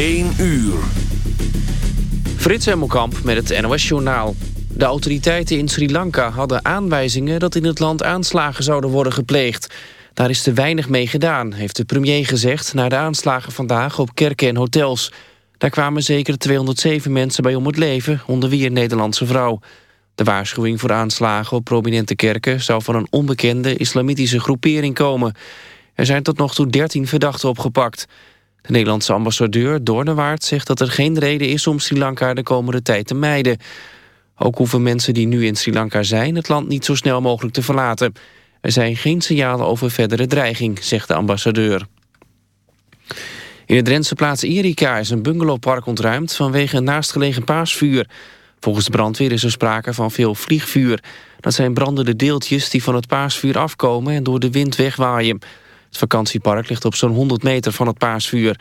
1 uur. Frits Hemmelkamp met het NOS-journaal. De autoriteiten in Sri Lanka hadden aanwijzingen... dat in het land aanslagen zouden worden gepleegd. Daar is te weinig mee gedaan, heeft de premier gezegd... na de aanslagen vandaag op kerken en hotels. Daar kwamen zeker 207 mensen bij om het leven... onder wie een Nederlandse vrouw. De waarschuwing voor aanslagen op prominente kerken... zou van een onbekende islamitische groepering komen. Er zijn tot nog toe 13 verdachten opgepakt... De Nederlandse ambassadeur Doornewaard zegt dat er geen reden is om Sri Lanka de komende tijd te mijden. Ook hoeven mensen die nu in Sri Lanka zijn het land niet zo snel mogelijk te verlaten. Er zijn geen signalen over verdere dreiging, zegt de ambassadeur. In de Drentse plaats Erika is een bungalowpark ontruimd vanwege een naastgelegen paasvuur. Volgens de brandweer is er sprake van veel vliegvuur. Dat zijn brandende deeltjes die van het paasvuur afkomen en door de wind wegwaaien. Het vakantiepark ligt op zo'n 100 meter van het paasvuur.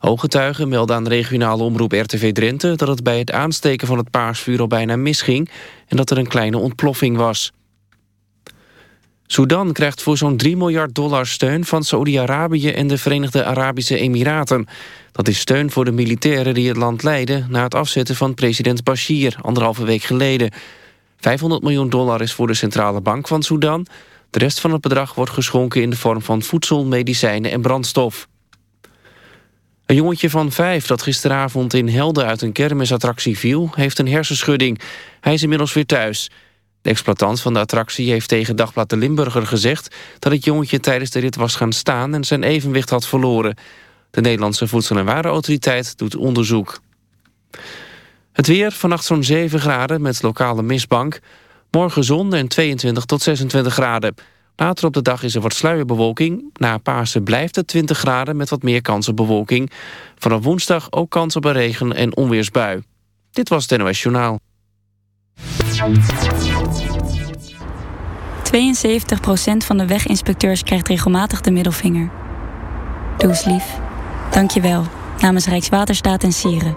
Ooggetuigen melden aan de regionale omroep RTV Drenthe... dat het bij het aansteken van het paasvuur al bijna misging... en dat er een kleine ontploffing was. Sudan krijgt voor zo'n 3 miljard dollar steun van Saoedi-Arabië en de Verenigde Arabische Emiraten. Dat is steun voor de militairen die het land leiden... na het afzetten van president Bashir, anderhalve week geleden. 500 miljoen dollar is voor de centrale bank van Sudan... De rest van het bedrag wordt geschonken in de vorm van voedsel, medicijnen en brandstof. Een jongetje van vijf dat gisteravond in Helden uit een kermisattractie viel... heeft een hersenschudding. Hij is inmiddels weer thuis. De exploitant van de attractie heeft tegen Dagblad de Limburger gezegd... dat het jongetje tijdens de rit was gaan staan en zijn evenwicht had verloren. De Nederlandse Voedsel- en Warenautoriteit doet onderzoek. Het weer, vannacht zo'n 7 graden met lokale mistbank... Morgen zon en 22 tot 26 graden. Later op de dag is er wat sluierbewolking. Na Pasen blijft het 20 graden met wat meer kans op bewolking. Vanaf woensdag ook kans op een regen- en onweersbui. Dit was het NOS Journaal. 72% van de weginspecteurs krijgt regelmatig de middelvinger. Doe eens lief. Dank je wel. Namens Rijkswaterstaat en Sieren.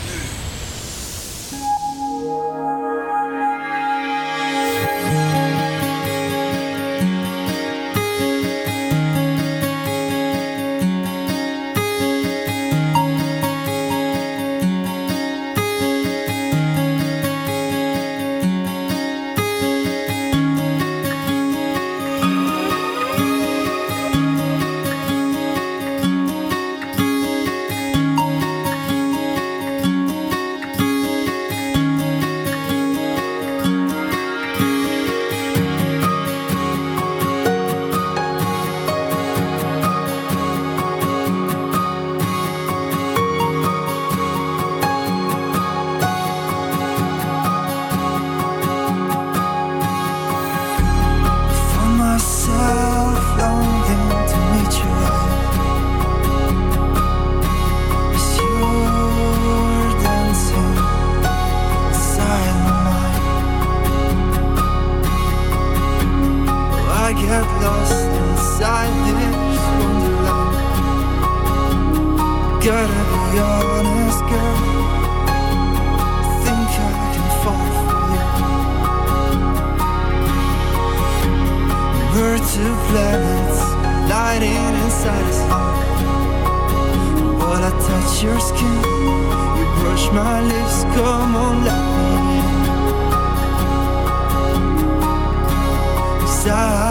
Planets lighting inside us. While I touch your skin, you brush my lips. Come on, let me in. 'Cause I'm